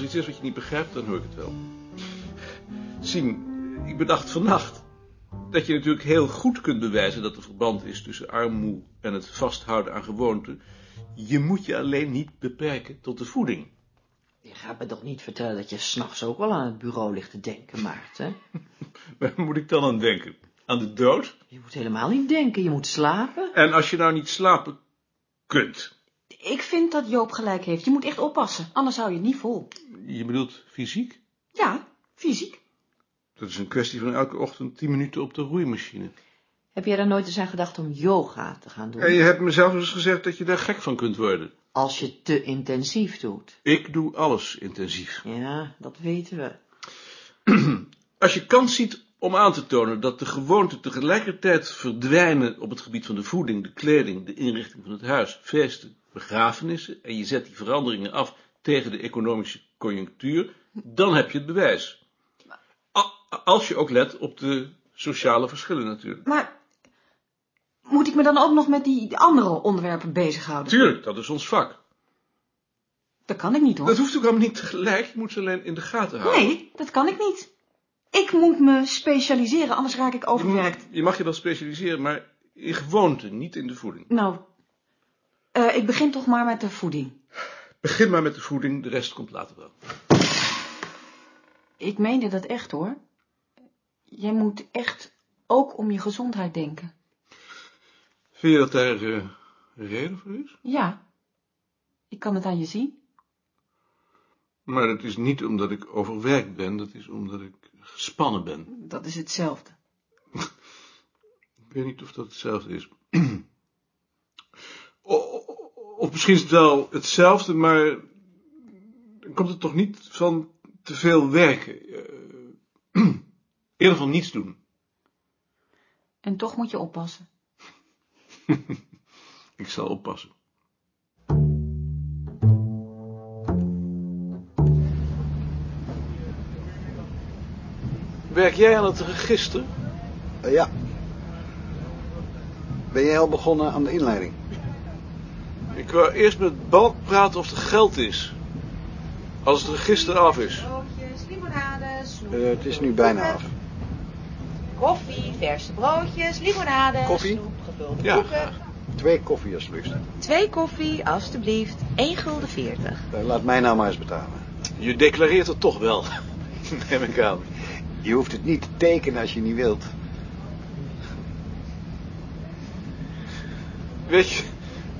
iets is wat je niet begrijpt, dan hoor ik het wel. Zien, ik bedacht vannacht dat je natuurlijk heel goed kunt bewijzen dat er verband is tussen armoe en het vasthouden aan gewoonten. Je moet je alleen niet beperken tot de voeding. Je gaat me toch niet vertellen dat je s'nachts ook wel aan het bureau ligt te denken, Maarten? Waar moet ik dan aan denken? Aan de dood? Je moet helemaal niet denken, je moet slapen. En als je nou niet slapen kunt, Ik vind dat Joop gelijk heeft. Je moet echt oppassen, anders hou je het niet vol. je bedoelt fysiek? Ja, fysiek. Dat is een kwestie van elke ochtend tien minuten op de roeimachine. Heb jij er nooit eens aan gedacht om yoga te gaan doen? En je hebt me zelf eens gezegd dat je daar gek van kunt worden. Als je te intensief doet. Ik doe alles intensief. Ja, dat weten we. Als je kans ziet om aan te tonen dat de gewoonten tegelijkertijd verdwijnen op het gebied van de voeding, de kleding, de inrichting van het huis, feesten, begrafenissen, en je zet die veranderingen af tegen de economische conjunctuur, dan heb je het bewijs. Als je ook let op de sociale verschillen natuurlijk. Maar moet ik me dan ook nog met die andere onderwerpen bezighouden? Tuurlijk, dat is ons vak. Dat kan ik niet, hoor. Dat hoeft ook allemaal niet tegelijk, je moet ze alleen in de gaten houden. Nee, dat kan ik niet. Ik moet me specialiseren, anders raak ik Je, moet- overwerkt. je mag je wel specialiseren, maar in gewoonten, niet in de voeding. Nou, eh, ik begin toch maar met de voeding. Begin maar met de voeding, de rest komt later wel. Ik meende dat echt, hoor. Jij moet echt ook om je gezondheid denken. Vind je dat daar eh, reden voor is? Ja, ik kan het aan je zien. Maar dat is niet omdat ik overwerkt ben, dat is omdat ik gespannen ben. Dat is hetzelfde. Ik weet niet of dat hetzelfde is. Of misschien is het wel hetzelfde, maar dan komt het toch niet van te veel werken. Eh, Eerder van niets doen. En toch moet je oppassen. Ik zal oppassen. Werk jij aan het register? Eh, ja. Ben jij al begonnen aan de inleiding? Ik wou eerst met Balk praten of er geld is. Als het register af is. Broodjes, limonade, snoep. Eh, het is nu bijna af. Koffie, verse broodjes, limonade, Koffie? snoep, gevulde Ja, koeken. Twee koffie alsjeblieft. Twee koffie, alstublieft. 1 gulden 40. Eh, laat mij nou maar eens betalen. Je declareert het toch wel, neem ik aan. Je hoeft het niet te tekenen als je niet wilt. Weet je,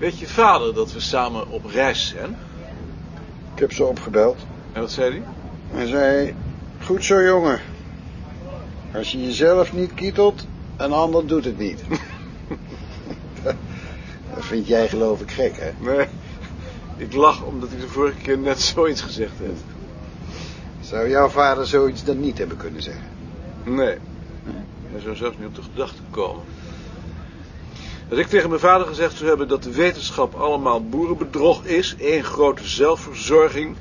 weet je vader dat we samen op reis zijn? Ik heb ze opgebeld. En wat zei hij? Hij zei, goed zo jongen. Als je jezelf niet kietelt, een ander doet het niet. Dat vind jij geloof ik gek, hè? Nee, ik lach omdat hij de vorige keer net zoiets gezegd heeft. Zou jouw vader zoiets dan niet hebben kunnen zeggen? Nee, hij zou zelfs niet op de gedachte komen. Als ik tegen mijn vader gezegd zou hebben dat de wetenschap allemaal boerenbedrog is, één grote zelfverzorging,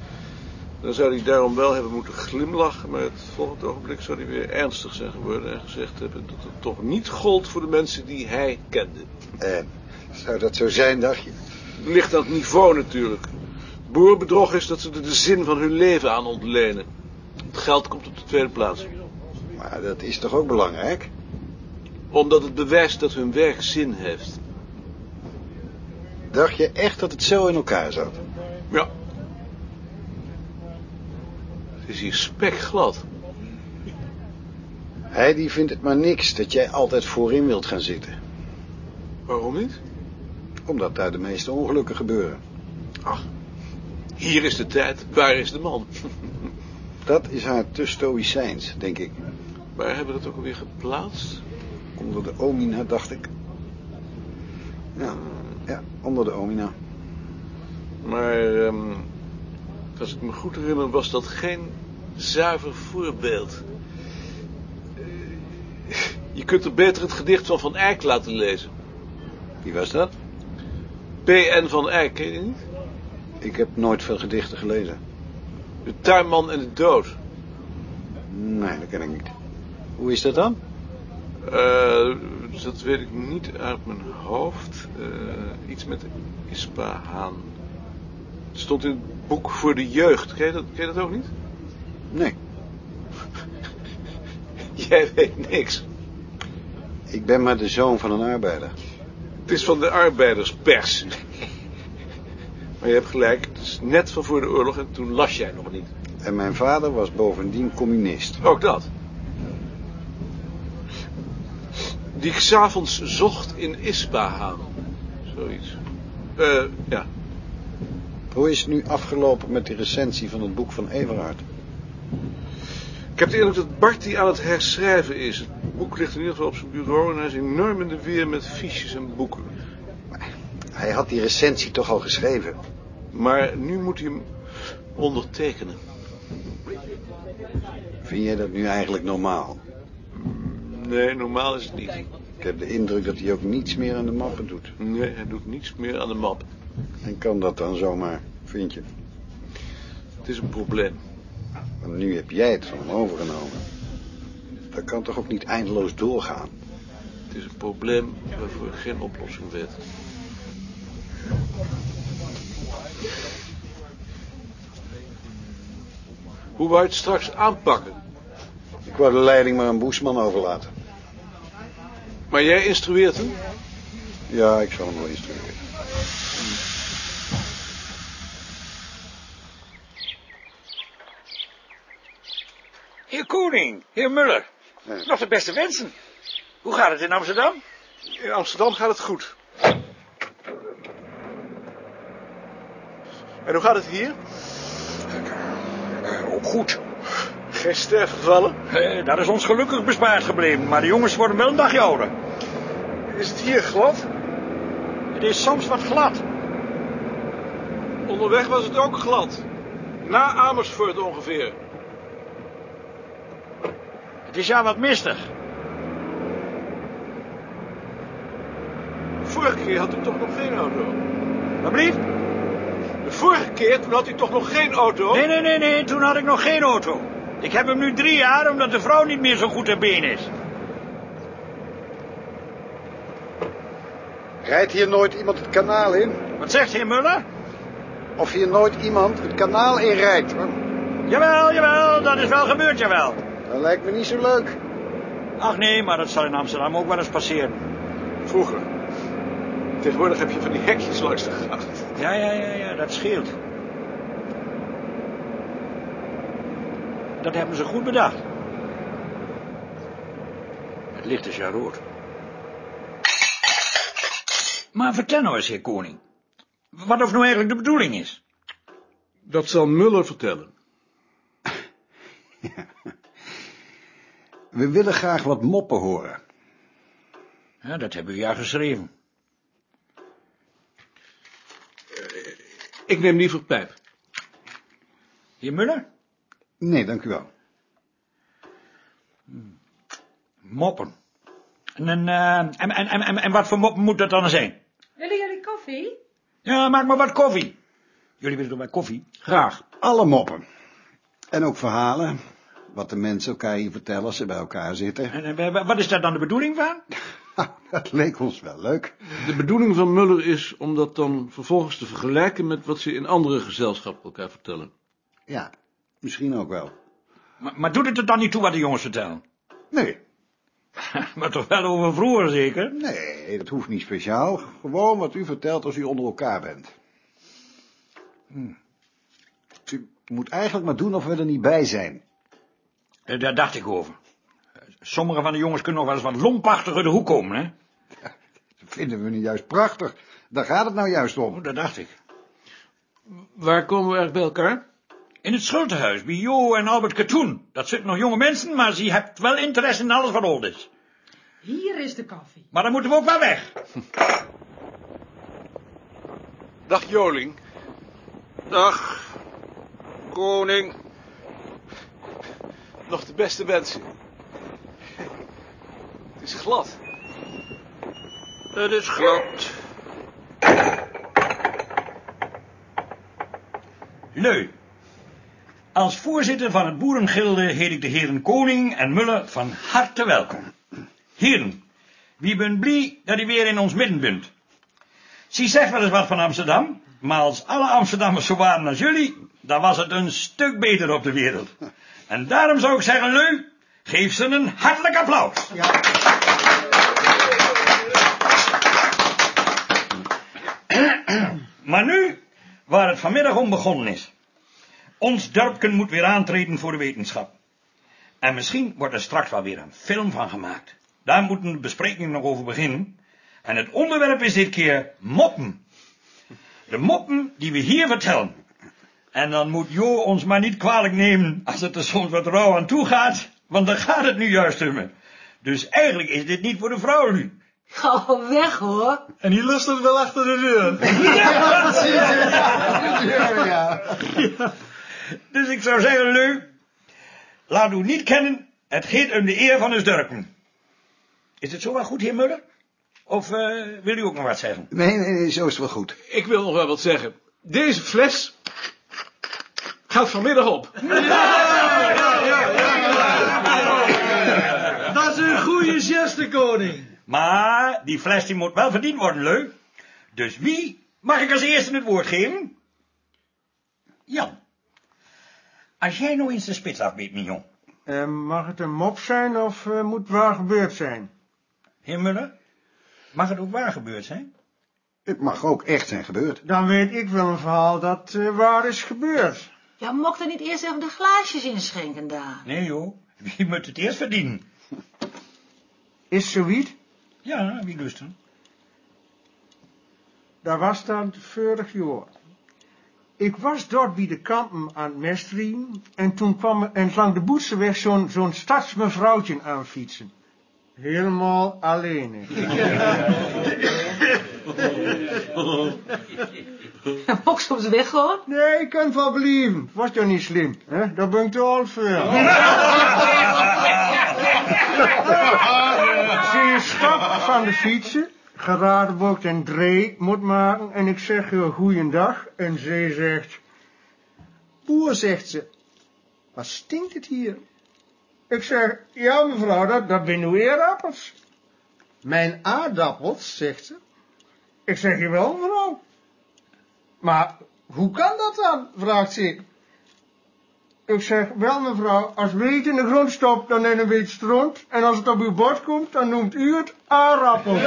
dan zou hij daarom wel hebben moeten glimlachen, maar het volgende ogenblik zou hij weer ernstig zijn geworden en gezegd hebben dat het toch niet gold voor de mensen die hij kende. En, zou dat zo zijn, dacht je? Het ligt aan het niveau natuurlijk. Boerenbedrog is dat ze er de zin van hun leven aan ontlenen. Het geld komt op de tweede plaats. Maar dat is toch ook belangrijk? Omdat het bewijst dat hun werk zin heeft. Dacht je echt dat het zo in elkaar zat? Ja. Het is hier spekglad. Hij die vindt het maar niks dat jij altijd voorin wilt gaan zitten. Waarom niet? Omdat daar de meeste ongelukken gebeuren. Ach, hier is de tijd, waar is de man? Dat is haar te stoïcijns, denk ik. Waar hebben we het ook alweer geplaatst? Onder de omina, dacht ik. Ja, ja onder de omina. Maar, ehm, als ik me goed herinner, was dat geen zuiver voorbeeld. Eh, Je kunt er beter het gedicht van Van Eyck laten lezen. Wie was dat? P.N. van Eyck, ken je niet? Ik heb nooit veel gedichten gelezen. De tuinman en de dood. Nee, dat ken ik niet. Hoe is dat dan? Eh, dat weet ik niet uit mijn hoofd. Eh, iets met Ispahaan. Het stond in het boek voor de jeugd. Ken je dat, ken je dat ook niet? Nee, Jij weet niks. ik ben maar de zoon van een arbeider. Het is van de arbeiderspers. Maar je hebt gelijk, het is net van voor de oorlog en toen las jij nog niet. En mijn vader was bovendien communist. Ook dat. Die ik s'avonds zocht in Ispahan. Zoiets. Eh, ja. Hoe is het nu afgelopen met die recensie van het boek van Everhard? Ik heb de indruk dat Bart die aan het herschrijven is. Het boek ligt in ieder geval op zijn bureau en hij is enorm in de weer met fiches en boeken. Hij had die recensie toch al geschreven? Maar nu moet hij hem ondertekenen. Vind jij dat nu eigenlijk normaal? Nee, normaal is het niet. Ik heb de indruk dat hij ook niets meer aan de mappen doet. Nee, hij doet niets meer aan de map. En kan dat dan zomaar, vind je? Het is een probleem. Want nu heb jij het van hem overgenomen. Dat kan toch ook niet eindeloos doorgaan? Het is een probleem waarvoor ik geen oplossing weet. Hoe wou je het straks aanpakken? Ik wou de leiding maar aan Boesman overlaten. Maar jij instrueert hem? Ja, ik zal hem wel instrueren. Heer Koning, heer Muller. Ja. Nog de beste wensen. Hoe gaat het in Amsterdam? In Amsterdam gaat het goed. En hoe gaat het hier? Eh, ook goed. Geen sterfgevallen? Eh, dat is ons gelukkig bespaard gebleven, maar de jongens worden wel een dagje ouder. Is het hier glad? Het is soms wat glad. Onderweg was het ook glad. Na Amersfoort ongeveer. Het is ja wat mistig. Vorige keer had u toch nog geen auto? Wat blieft? De vorige keer, toen had u toch nog geen auto? Nee, nee, nee, nee, toen had ik nog geen auto. Ik heb hem nu drie jaar omdat de vrouw niet meer zo goed ter been is. Rijdt hier nooit iemand het kanaal in? Wat zegt heer Muller? Of hier nooit iemand het kanaal in rijdt? Jawel, jawel, dat is wel gebeurd, jawel. Dat lijkt me niet zo leuk. Ach nee, maar dat zal in Amsterdam ook wel eens passeren. Vroeger. Tegenwoordig heb je van die hekjes langs de gracht. Ja, ja, ja, ja, dat scheelt. Dat hebben ze goed bedacht. Het licht is ja rood. Maar vertel nou eens, heer koning. Wat of nou eigenlijk de bedoeling is. Dat zal Muller vertellen. We willen graag wat moppen horen. Ja, dat hebben we ja geschreven. Ik neem liever pijp. Heer Muller? Nee, dank u wel. Moppen. En, en, eh, en, en, en, wat voor moppen moet dat dan zijn? Willen jullie koffie? Ja, maak maar wat koffie. Jullie willen toch maar koffie? Graag. Alle moppen. En ook verhalen. Wat de mensen elkaar hier vertellen als ze bij elkaar zitten. En, en wat is daar dan de bedoeling van? Nou, dat leek ons wel leuk. De bedoeling van Muller is om dat dan vervolgens te vergelijken met wat ze in andere gezelschappen elkaar vertellen. Ja, misschien ook wel. Maar, maar doet het er dan niet toe wat de jongens vertellen? Nee, maar toch wel over vroeger zeker? nee, dat hoeft niet speciaal. Gewoon wat u vertelt als u onder elkaar bent. Hm. U moet eigenlijk maar doen of we er niet bij zijn. Eh, Daar dacht ik over. Sommige van de jongens kunnen nog wel eens wat lompachtiger de hoek komen, hè? Dat vinden we nu juist prachtig. Daar gaat het nou juist om. Oh, dat dacht ik. Waar komen we eigenlijk bij elkaar? In het schuldenhuis, bij Jo en Albert Katoen. Dat zitten nog jonge mensen, maar ze hebben wel interesse in alles wat oud is. Hier is de koffie. Maar dan moeten we ook wel weg. Dag Joling. Dag, koning. Nog de beste wensen. Het is glad. Het is glad. Leu. Als voorzitter van het Boerengilde heet ik de heren Koning en Muller van harte welkom. Heren, wie ben blij dat u weer in ons midden bent. Zie zegt wel eens wat van Amsterdam. Maar als alle Amsterdammers zo waren als jullie, dan was het een stuk beter op de wereld. En daarom zou ik zeggen, Leu, geef ze een hartelijk applaus. Maar nu, waar het vanmiddag om begonnen is. Ons dorpken moet weer aantreden voor de wetenschap. En misschien wordt er straks wel weer een film van gemaakt. Daar moeten de besprekingen nog over beginnen. En het onderwerp is dit keer moppen. De moppen die we hier vertellen. En dan moet Jo ons maar niet kwalijk nemen als het er soms wat rauw aan toe gaat, want dan gaat het nu juist om me. Dus eigenlijk is dit niet voor de vrouw nu. Ga weg hoor. En die lust het wel achter de deur. Ja. Dus ik zou zeggen, Leu, laat u niet kennen, het gaat om de eer van ons dorpen. Is het zo wel goed, heer Muller? Of eh, wil u ook nog wat zeggen? Nee, nee, nee, zo is het wel goed. Ik wil nog wel wat zeggen. Deze fles gaat vanmiddag op. Dat is een goede geste, koning. Maar die fles die moet wel verdiend worden, Leu. Dus wie mag ik als eerste het woord geven? Jan. Als jij nou eens de spits afbeet, Mignon. Eh, mag het een mop zijn of eh, moet het waar gebeurd zijn? Heer Muller, mag het ook waar gebeurd zijn? Het mag ook echt zijn gebeurd. Dan weet ik wel een verhaal dat eh, waar is gebeurd. Ja, mocht er niet eerst even de glaasjes inschenken daar? Nee, joh. Wie moet het eerst verdienen? Is zoiets? Ja, wie lust hem? Daar was dan vorig jaar. Ik was dort bij de kampen aan het mestrien en toen kwam er en langs de Boetseweg zo'n zo'n stadsmevrouwtje aan fietsen. Helemaal alleen. Mocht ze op de weg hoor? Nee, ik kan het wel believen. Was toch niet slim, hè? Daar ben ik te oud voor. Ze stapt van de fietsen, geradenbokt en dree moet maken en ik zeg haar goeiedag en zij zegt, boer zegt ze, wat stinkt het hier? Ik zeg, ja mevrouw, dat, dat zijn uw eerappels. Mijn aardappels, zegt ze. Ik zeg, jawel mevrouw. Maar hoe kan dat dan? vraagt ze. Ik zeg, wel mevrouw, als u het in de grond stopt, dan neemt u het stront. En als het op uw bord komt, dan noemt u het aardappel.